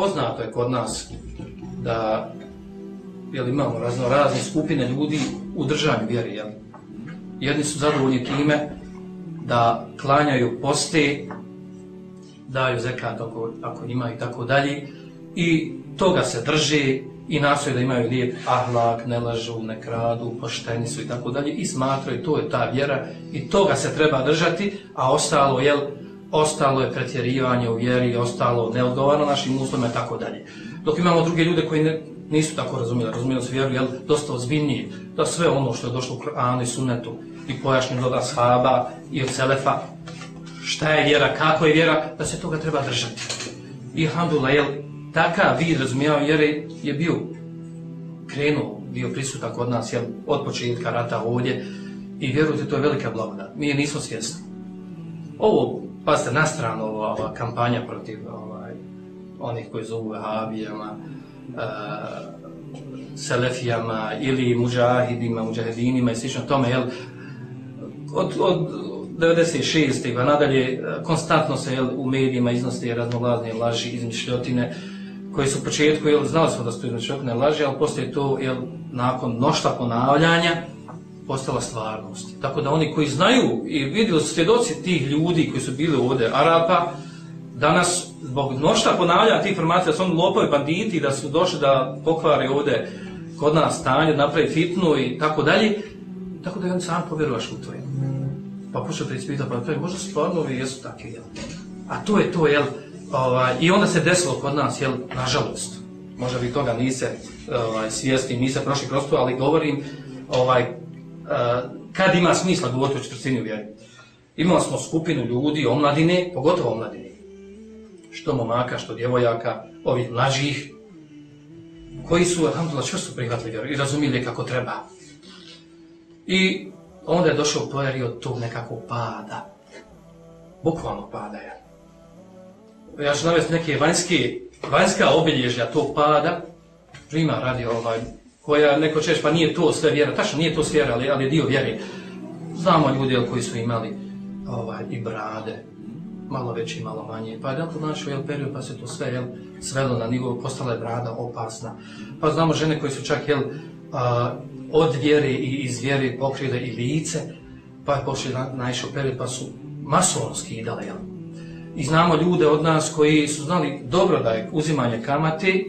poznato je kod nas da jel, imamo razno razne skupine ljudi u državi vjeri. Jel? Jedni su zadovoljni time da klanjaju poste, daju zekat ako, ako ima i tako dalje i toga se drži i nastoje da imaju lijep ahlak, ne lažu, ne kradu, pošteni su i tako dalje i smatraju to je ta vjera i toga se treba držati, a ostalo jel, ostalo je pretjerivanje u vjeri, ostalo neodgovarno našim uslovima i tako dalje. Dok imamo druge ljude koji ne, nisu tako razumijeli, razumijeli su vjeru, jel, dosta ozbiljnije, da sve ono što je došlo u Koranu i Sunnetu i pojašnjeno od Ashaba i od Selefa, šta je vjera, kako je vjera, da se toga treba držati. I alhamdulillah, jel, takav vid razumijeva vjere je bio krenuo, bio prisutan kod nas, jel, od početka rata ovdje i vjerujte, to je velika blagodat. Mi je nismo svjesni. Ovo, pazite, na stranu ova, ova kampanja protiv ovaj, onih koji zovu Vahabijama, uh, Selefijama ili Mujahidima, Mujahidinima i slično tome, jel, od, od 96. pa nadalje, e, konstantno se jel, u medijima iznosti raznoglazne laži, izmišljotine, koji su u početku, jel, znali smo da su izmišljotine laži, ali poslije to, jel, nakon mnošta ponavljanja, postala stvarnost. Tako da oni koji znaju i vidjeli su svjedoci tih ljudi koji su bili ovdje, Arapa, danas, zbog mnošta ponavlja tih informacija, da su oni lopovi banditi, da su došli da pokvare ovdje kod nas stanje, napravi fitnu i tako dalje, tako da jedan sam povjerovaš u to. Pa pošto te ispita, pa to je možda stvarno ovi jesu takvi, jel? A to je to, jel? Ovaj, I onda se desilo kod nas, jel, nažalost, možda vi toga niste ovaj, svijesti, niste prošli kroz to, ali govorim, ovaj, Eh, kad ima smisla govoriti o četvrtini u vjeri. Imali smo skupinu ljudi, omladine, pogotovo omladine, što momaka, što djevojaka, ovih mlađih, koji su, alhamdulillah, čvrsto prihvatili vjeru i razumili kako treba. I onda je došao period tog nekakvog pada. bukvalno pada je. Ja ću navesti neke vanjske, vanjska obilježja tog pada. Prima radi ovaj, koja neko češ, pa nije to sve vjera. Tačno nije to sve vjera, ali, ali dio vjeri. Znamo ljudi koji su imali ovaj, i brade, malo veće i malo manje. Pa je to našo jel, period, pa se to sve jel, svelo na nivo, postala je brada opasna. Pa znamo žene koji su čak jel, a, od vjere i iz vjere pokrile i lice, pa je pošli na, naišao period, pa su masonski idale. Jel? I znamo ljude od nas koji su znali dobro da je uzimanje kamate,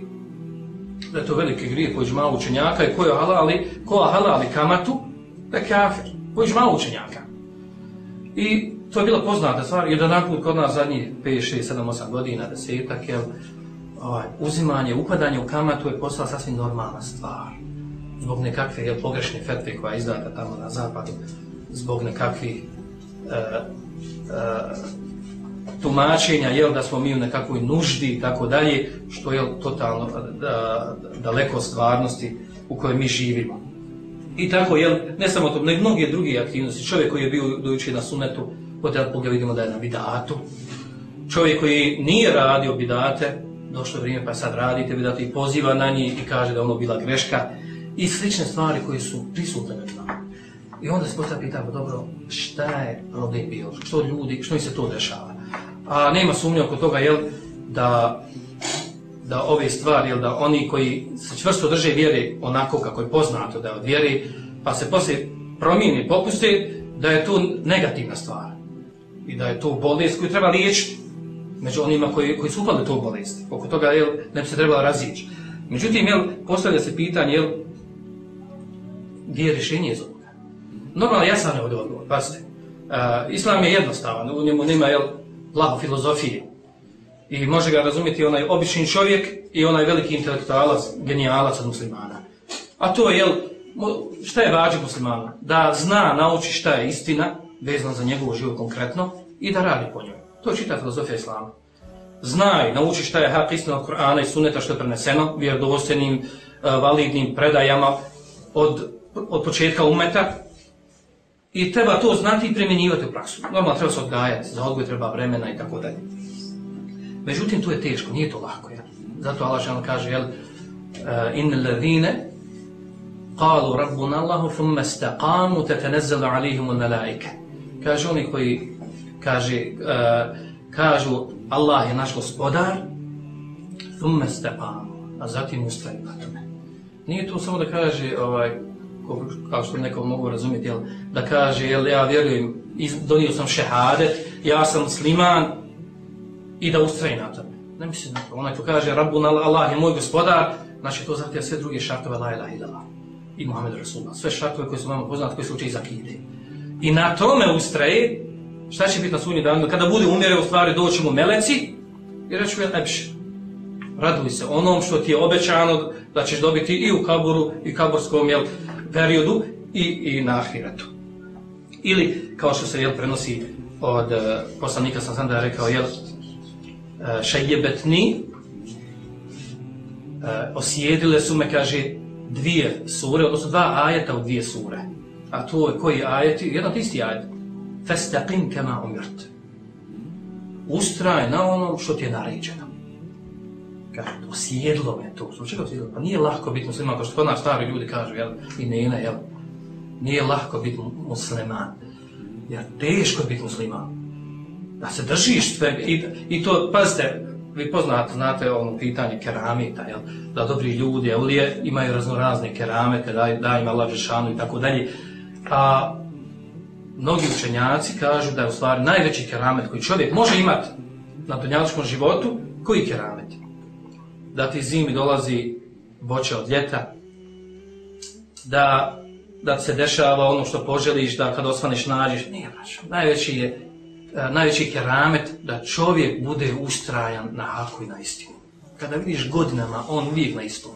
da je to veliki grije koji žma učenjaka i ko je halali, ko je halali kamatu, da je kafir, koji žma učenjaka. I to je bila poznata stvar, jedan put kod nas zadnjih 5, 6, 7, 8 godina, desetak, jel, ovaj, uzimanje, upadanje u kamatu je postala sasvim normalna stvar zbog nekakve jel, pogrešne fetve koja je izdata tamo na zapadu, zbog nekakvih e, e, tumačenja, jel, da smo mi u nekakvoj nuždi i tako dalje, što je totalno da, daleko od stvarnosti u kojoj mi živimo. I tako, jel, ne samo to, nego mnoge druge aktivnosti. Čovjek koji je bio dojući na sunetu, od jedan vidimo da je na bidatu. Čovjek koji nije radio bidate, došlo je vrijeme pa sad radite bidate i poziva na njih i kaže da ono bila greška i slične stvari koje su prisutne među nama. I onda se postavlja pitamo, pa dobro, šta je problem bio? Što ljudi, što im se to dešava? A nema sumnja oko toga, jel, da, da ove stvari, jel, da oni koji se čvrsto drže vjere onako kako je poznato da je od vjere, pa se poslije promijeni, popuste, da je to negativna stvar. I da je to bolest koju treba liječiti među onima koji, koji su upali to bolest. Oko toga, jel, ne bi se trebala razići. Međutim, jel, postavlja se pitanje, jel, gdje je rješenje za ovoga. Normalno, ja sam ne ovdje odgovor, pazite. Uh, islam je jednostavan, u njemu nema jel, blago filozofije. I može ga razumjeti onaj obični čovjek i onaj veliki intelektualac, genijalac od muslimana. A to je, jel, šta je vađe muslimana? Da zna, nauči šta je istina, vezano za njegovu život konkretno, i da radi po njoj. To je čita filozofija islama. Znaj, nauči šta je hak istina od Kur'ana i suneta što je preneseno, vjerodovostenim, eh, validnim predajama od od početka umeta i treba to znati i primjenjivati u praksu. Normalno treba se odgajati, za odgoj treba vremena i tako dalje. Međutim, to je teško, nije to lako. Ja. Zato Allah žena kaže, jel, eh, uh, in ladine qalu rabbuna Allahu thumma istaqamu tatanazzalu alihim al-malaika. Kaže oni koji kaže uh, kažu Allah je naš gospodar, thumma stepanu, a zatim ustaju na tome. Nije to samo da kaže, ovaj, kao što neko mogu razumjeti, jel, da kaže, jel, ja vjerujem, donio sam šehadet, ja sam musliman, i da ustraje na tome. Ne mislim na to. Onaj ko kaže, Rabbun Allah je moj gospodar, znači to zahtjeva sve druge šartove la ilaha illallah i Muhammed Rasulullah. Sve šartove koje su vama poznate, koje se uče iz akide. I na tome ustraje, šta će biti na sunji danu? Kada bude umjere, u stvari doći mu meleci i reći mu, epš, raduj se onom što ti je obećano da ćeš dobiti i u kaburu i kaburskom jel, periodu i, i na ahiretu. Ili, kao što se jel, prenosi od uh, poslanika sam sam da je rekao, jel, e, uh, šajjebetni, uh, e, osjedile su me, kaže, dvije sure, odnosno dva ajeta u dvije sure. A to je koji ajet? Jedan isti ajet. Festaqim kema umirt. Ustraj na onom što ti je naređeno. Kaže, osjedlo me to. Zbog čega osjedlo? Pa nije lahko biti musliman, kao što kod nas stari ljudi kažu, jel, i nena, jel, nije lahko biti musliman. Jer teško biti musliman. Da se držiš svega. I, I to, pazite, vi poznate, znate ono pitanje keramita, jel? da dobri ljudi, evlije, imaju raznorazne keramete, da, da ima lađešanu i tako dalje. A mnogi učenjaci kažu da je u stvari najveći keramet koji čovjek može imati na dunjaličkom životu, koji keramet? Da ti zimi dolazi voće od ljeta, da, da se dešava ono što poželiš, da kad osvaneš nađeš, nije braćo. Najveći je, e, najveći keramet da čovjek bude ustrajan na haku i na istinu. Kada vidiš godinama, on uvijek na istom.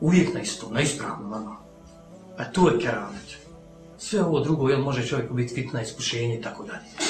Uvijek na istom, na ispravnom, normalno. A to je keramet. Sve ovo drugo, jel, može čovjeku biti fitna iskušenje i tako dalje.